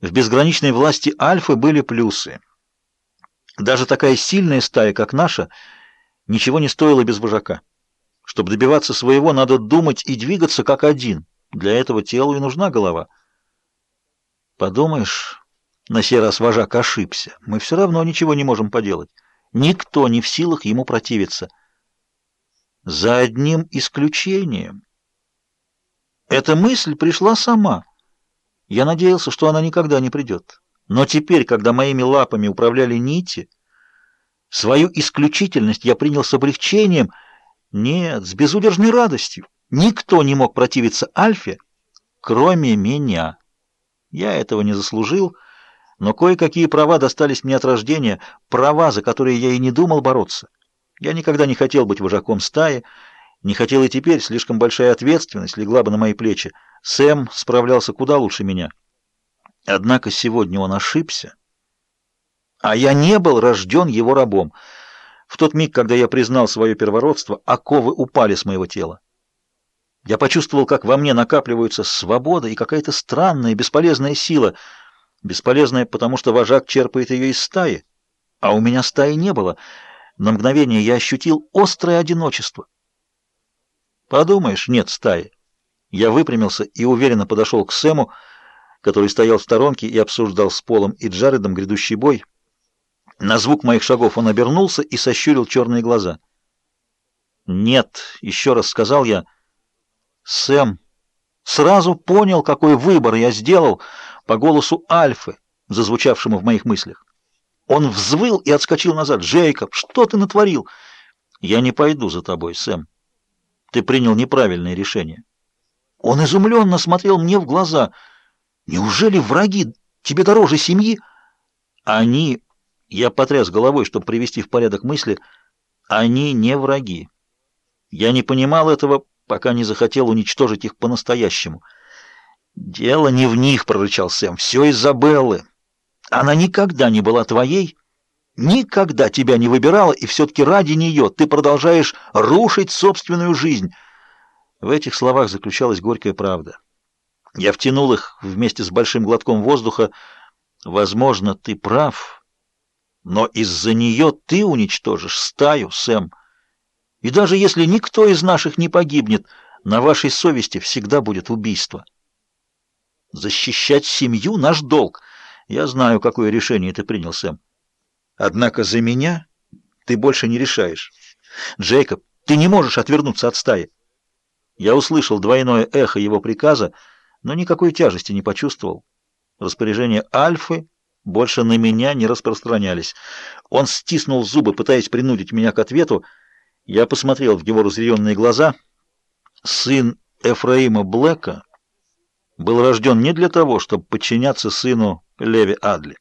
В безграничной власти Альфы были плюсы. Даже такая сильная стая, как наша, ничего не стоила без вожака. Чтобы добиваться своего, надо думать и двигаться как один. Для этого телу и нужна голова. Подумаешь, на сей раз вожак ошибся. Мы все равно ничего не можем поделать. Никто не в силах ему противиться. За одним исключением. Эта мысль пришла сама. Я надеялся, что она никогда не придет. Но теперь, когда моими лапами управляли нити, свою исключительность я принял с облегчением, нет, с безудержной радостью. Никто не мог противиться Альфе, кроме меня. Я этого не заслужил, но кое-какие права достались мне от рождения, права, за которые я и не думал бороться. Я никогда не хотел быть вожаком стаи, не хотел и теперь, слишком большая ответственность легла бы на мои плечи. Сэм справлялся куда лучше меня. Однако сегодня он ошибся, а я не был рожден его рабом. В тот миг, когда я признал свое первородство, оковы упали с моего тела. Я почувствовал, как во мне накапливаются свобода и какая-то странная, бесполезная сила. Бесполезная, потому что вожак черпает ее из стаи, а у меня стаи не было. На мгновение я ощутил острое одиночество. Подумаешь, нет стаи. Я выпрямился и уверенно подошел к Сэму, который стоял в сторонке и обсуждал с Полом и Джаредом грядущий бой. На звук моих шагов он обернулся и сощурил черные глаза. «Нет», — еще раз сказал я, — «Сэм сразу понял, какой выбор я сделал по голосу Альфы, зазвучавшему в моих мыслях. Он взвыл и отскочил назад. «Джейкоб, что ты натворил?» «Я не пойду за тобой, Сэм. Ты принял неправильное решение». Он изумленно смотрел мне в глаза. «Неужели враги тебе дороже семьи?» «Они...» Я потряс головой, чтобы привести в порядок мысли. «Они не враги. Я не понимал этого, пока не захотел уничтожить их по-настоящему». «Дело не в них», — прорычал Сэм. «Все из-за Беллы. Она никогда не была твоей, никогда тебя не выбирала, и все-таки ради нее ты продолжаешь рушить собственную жизнь». В этих словах заключалась горькая правда. Я втянул их вместе с большим глотком воздуха. Возможно, ты прав, но из-за нее ты уничтожишь стаю, Сэм. И даже если никто из наших не погибнет, на вашей совести всегда будет убийство. Защищать семью — наш долг. Я знаю, какое решение ты принял, Сэм. Однако за меня ты больше не решаешь. Джейкоб, ты не можешь отвернуться от стаи. Я услышал двойное эхо его приказа, но никакой тяжести не почувствовал. Распоряжения Альфы больше на меня не распространялись. Он стиснул зубы, пытаясь принудить меня к ответу. Я посмотрел в его разъяренные глаза. Сын Эфраима Блэка был рожден не для того, чтобы подчиняться сыну Леви Адли.